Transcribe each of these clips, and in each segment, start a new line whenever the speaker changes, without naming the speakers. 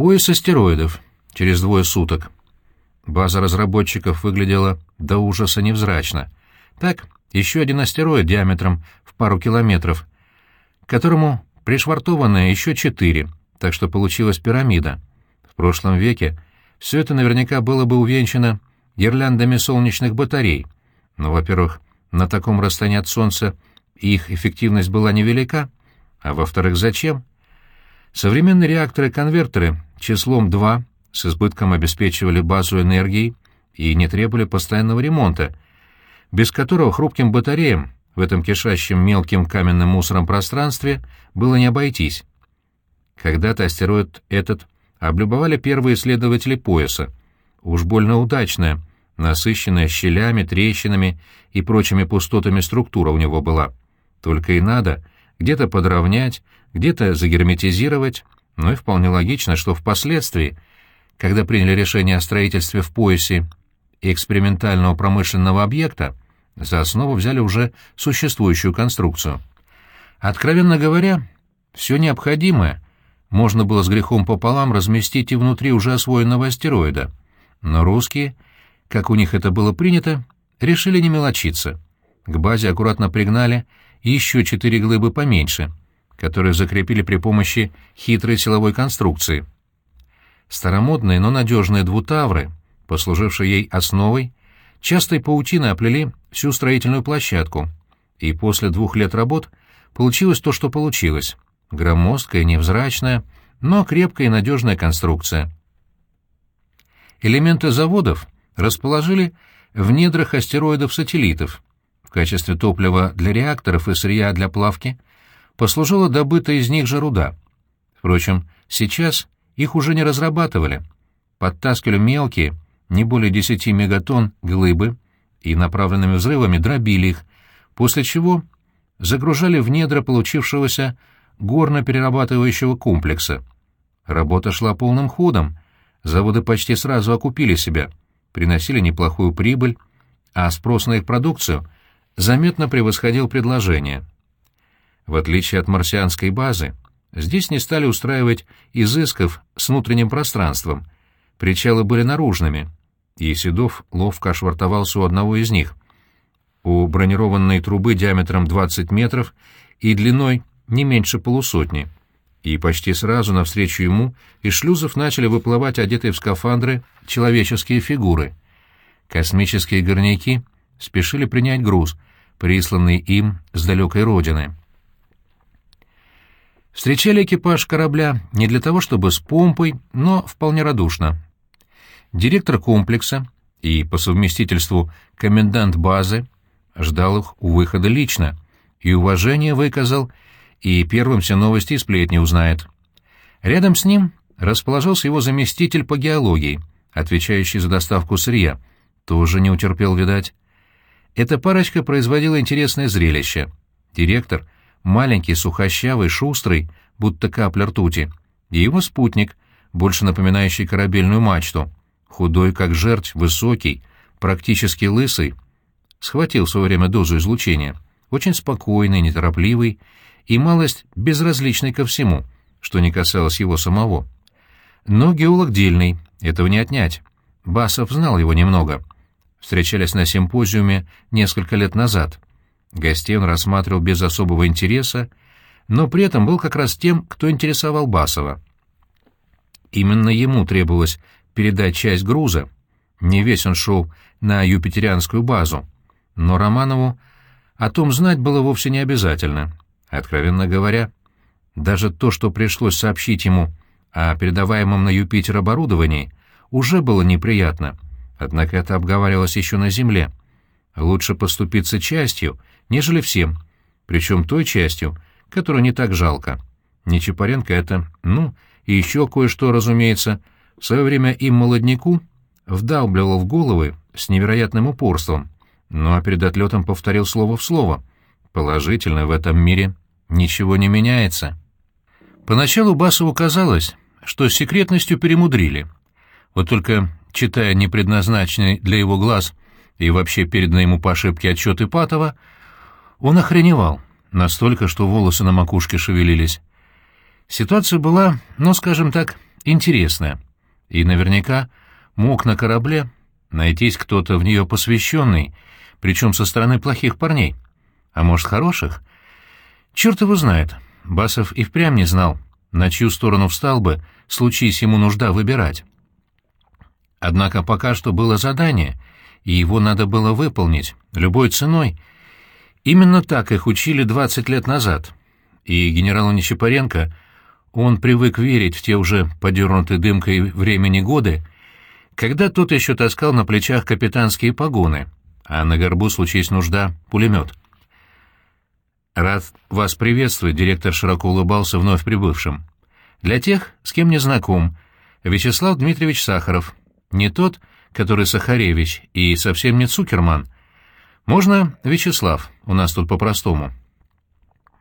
Пояс астероидов. Через двое суток. База разработчиков выглядела до ужаса невзрачно. Так, еще один астероид диаметром в пару километров, к которому пришвартованы еще четыре, так что получилась пирамида. В прошлом веке все это наверняка было бы увенчано гирляндами солнечных батарей. Но, во-первых, на таком расстоянии от Солнца их эффективность была невелика, а во-вторых, зачем? Современные реакторы-конвертеры числом 2 с избытком обеспечивали базу энергии и не требовали постоянного ремонта, без которого хрупким батареям в этом кишащем мелким каменным мусором пространстве было не обойтись. Когда-то астероид этот облюбовали первые исследователи пояса. Уж больно удачная, насыщенная щелями, трещинами и прочими пустотами структура у него была. Только и надо где-то подровнять, где-то загерметизировать, но и вполне логично, что впоследствии, когда приняли решение о строительстве в поясе экспериментального промышленного объекта, за основу взяли уже существующую конструкцию. Откровенно говоря, все необходимое можно было с грехом пополам разместить и внутри уже освоенного астероида, но русские, как у них это было принято, решили не мелочиться. К базе аккуратно пригнали еще четыре глыбы поменьше, которые закрепили при помощи хитрой силовой конструкции. Старомодные, но надежные двутавры, послужившие ей основой, частой паутиной оплели всю строительную площадку, и после двух лет работ получилось то, что получилось — громоздкая, невзрачная, но крепкая и надежная конструкция. Элементы заводов расположили в недрах астероидов-сателлитов. В качестве топлива для реакторов и сырья для плавки послужила добытая из них же руда. Впрочем, сейчас их уже не разрабатывали. Подтаскивали мелкие, не более 10 мегатонн глыбы и направленными взрывами дробили их, после чего загружали в недра получившегося горно-перерабатывающего комплекса. Работа шла полным ходом, заводы почти сразу окупили себя, приносили неплохую прибыль, а спрос на их продукцию заметно превосходил предложение. В отличие от марсианской базы, здесь не стали устраивать изысков с внутренним пространством, причалы были наружными — и Седов ловко ошвартовался у одного из них. У бронированной трубы диаметром 20 метров и длиной не меньше полусотни. И почти сразу навстречу ему из шлюзов начали выплывать одетые в скафандры человеческие фигуры. Космические горняки спешили принять груз, присланный им с далекой родины. Встречали экипаж корабля не для того, чтобы с помпой, но вполне радушно. Директор комплекса и, по совместительству, комендант базы ждал их у выхода лично, и уважение выказал, и первым все новости и сплетни узнает. Рядом с ним расположился его заместитель по геологии, отвечающий за доставку сырья. Тоже не утерпел, видать. Эта парочка производила интересное зрелище. Директор — маленький, сухощавый, шустрый, будто капля ртути, и его спутник, больше напоминающий корабельную мачту — худой как жерть, высокий, практически лысый, схватил в свое время дозу излучения, очень спокойный, неторопливый и малость безразличный ко всему, что не касалось его самого. Но геолог дельный, этого не отнять. Басов знал его немного. Встречались на симпозиуме несколько лет назад. Гостей он рассматривал без особого интереса, но при этом был как раз тем, кто интересовал Басова. Именно ему требовалось передать часть груза. Не весь он шел на юпитерианскую базу. Но Романову о том знать было вовсе не обязательно. Откровенно говоря, даже то, что пришлось сообщить ему о передаваемом на Юпитер оборудовании, уже было неприятно. Однако это обговаривалось еще на Земле. Лучше поступиться частью, нежели всем, причем той частью, которую не так жалко. Нечапаренко это, ну, и еще кое-что, разумеется, — в свое время им молодняку вдалбливал в головы с невероятным упорством, ну а перед отлетом повторил слово в слово. Положительно в этом мире ничего не меняется. Поначалу Басову казалось, что с секретностью перемудрили. Вот только, читая непредназначенный для его глаз и вообще переданный ему по ошибке отчет Ипатова, он охреневал, настолько, что волосы на макушке шевелились. Ситуация была, ну, скажем так, интересная, и наверняка мог на корабле найтись кто-то в нее посвященный, причем со стороны плохих парней. А может, хороших? Черт его знает. Басов и впрямь не знал, на чью сторону встал бы, случись ему нужда выбирать. Однако пока что было задание, и его надо было выполнить, любой ценой. Именно так их учили 20 лет назад. И генералу Нечапаренко он привык верить в те уже подернутые дымкой времени годы, когда тот еще таскал на плечах капитанские погоны, а на горбу, случись нужда, пулемет. «Рад вас приветствовать», — директор широко улыбался вновь прибывшим. «Для тех, с кем не знаком, Вячеслав Дмитриевич Сахаров, не тот, который Сахаревич, и совсем не Цукерман. Можно Вячеслав, у нас тут по-простому».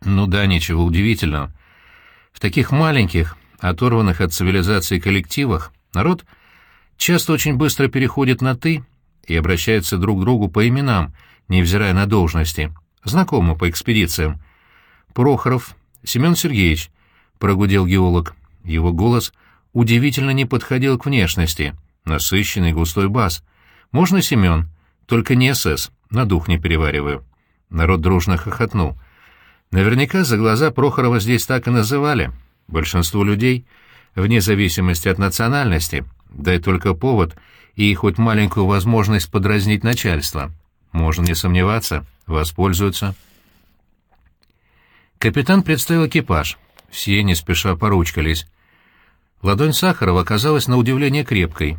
«Ну да, ничего удивительного. В таких маленьких, оторванных от цивилизации коллективах народ часто очень быстро переходит на «ты» и обращается друг к другу по именам, невзирая на должности» знакомы по экспедициям. Прохоров Семен Сергеевич, прогудел геолог. Его голос удивительно не подходил к внешности. Насыщенный густой бас. Можно Семен, только не СС, на дух не перевариваю. Народ дружно хохотнул. Наверняка за глаза Прохорова здесь так и называли. Большинство людей, вне зависимости от национальности, дай только повод и хоть маленькую возможность подразнить начальство. Можно не сомневаться, воспользуются. Капитан представил экипаж. Все не спеша поручкались. Ладонь Сахарова оказалась на удивление крепкой.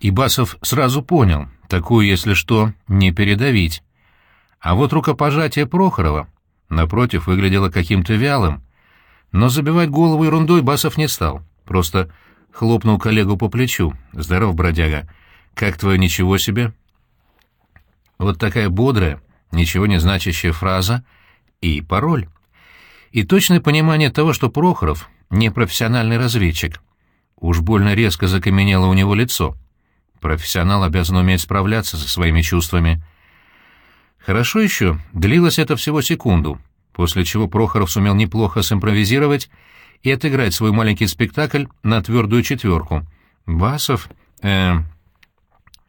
И Басов сразу понял, такую, если что, не передавить. А вот рукопожатие Прохорова, напротив, выглядело каким-то вялым. Но забивать голову ерундой Басов не стал. Просто хлопнул коллегу по плечу. «Здоров, бродяга. Как твое ничего себе?» Вот такая бодрая, ничего не значащая фраза и пароль. И точное понимание того, что Прохоров — не профессиональный разведчик. Уж больно резко закаменело у него лицо. Профессионал обязан уметь справляться со своими чувствами. Хорошо еще, длилось это всего секунду, после чего Прохоров сумел неплохо симпровизировать и отыграть свой маленький спектакль на твердую четверку. «Басов? э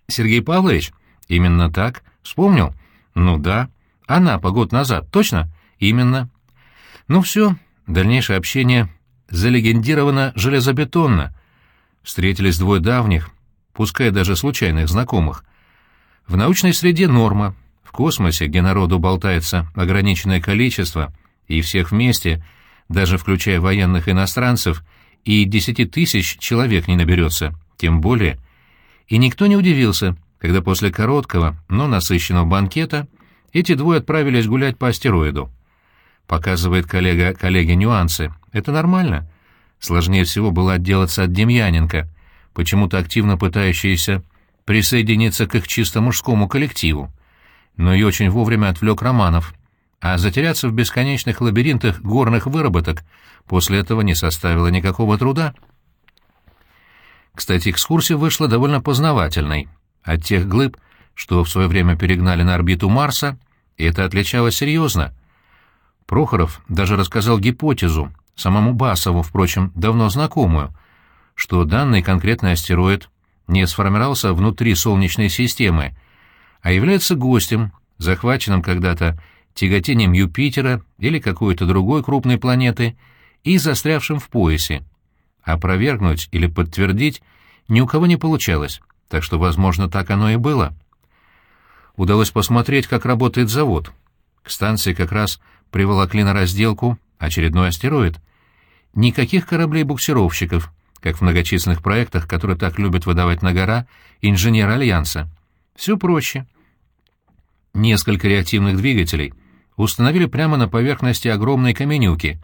Сергей Павлович? Именно так?» Вспомнил? Ну да. Она по год назад, точно? Именно. Ну все, дальнейшее общение залегендировано железобетонно. Встретились двое давних, пускай даже случайных знакомых. В научной среде норма. В космосе, где народу болтается ограниченное количество, и всех вместе, даже включая военных иностранцев, и десяти тысяч человек не наберется, тем более. И никто не удивился — когда после короткого, но насыщенного банкета эти двое отправились гулять по астероиду. Показывает коллега коллеге нюансы. Это нормально. Сложнее всего было отделаться от Демьяненко, почему-то активно пытающейся присоединиться к их чисто мужскому коллективу. Но и очень вовремя отвлек Романов. А затеряться в бесконечных лабиринтах горных выработок после этого не составило никакого труда. Кстати, экскурсия вышла довольно познавательной — от тех глыб, что в свое время перегнали на орбиту Марса, это отличалось серьезно. Прохоров даже рассказал гипотезу, самому Басову, впрочем, давно знакомую, что данный конкретный астероид не сформировался внутри Солнечной системы, а является гостем, захваченным когда-то тяготением Юпитера или какой-то другой крупной планеты и застрявшим в поясе. Опровергнуть или подтвердить ни у кого не получалось так что, возможно, так оно и было. Удалось посмотреть, как работает завод. К станции как раз приволокли на разделку очередной астероид. Никаких кораблей-буксировщиков, как в многочисленных проектах, которые так любят выдавать на гора инженер Альянса. Все проще. Несколько реактивных двигателей установили прямо на поверхности огромной каменюки,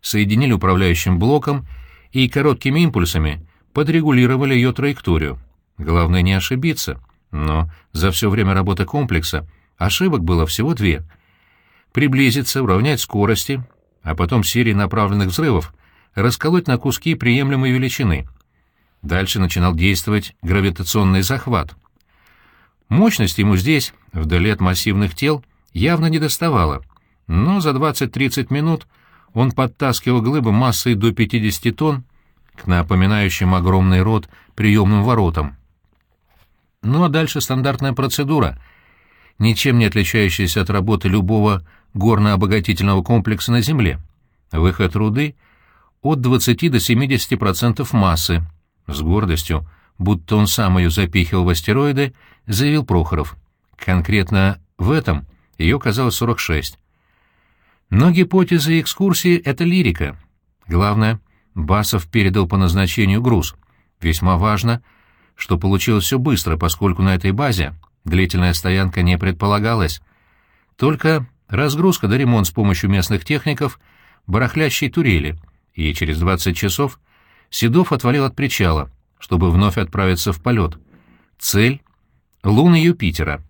соединили управляющим блоком и короткими импульсами подрегулировали ее траекторию. Главное не ошибиться. Но за все время работы комплекса ошибок было всего две. Приблизиться, уравнять скорости, а потом серии направленных взрывов расколоть на куски приемлемой величины. Дальше начинал действовать гравитационный захват. Мощность ему здесь, вдали от массивных тел, явно не доставала, но за 20-30 минут он подтаскивал глыбы массой до 50 тонн к напоминающим огромный рот приемным воротам. Ну а дальше стандартная процедура, ничем не отличающаяся от работы любого горно-обогатительного комплекса на Земле. Выход руды от 20 до 70% массы. С гордостью, будто он сам ее запихивал в астероиды, заявил Прохоров. Конкретно в этом ее казалось 46. Но гипотезы и экскурсии — это лирика. Главное, Басов передал по назначению груз. Весьма важно, что получилось все быстро, поскольку на этой базе длительная стоянка не предполагалась. Только разгрузка да ремонт с помощью местных техников барахлящей турели, и через 20 часов Седов отвалил от причала, чтобы вновь отправиться в полет. Цель — луны Юпитера —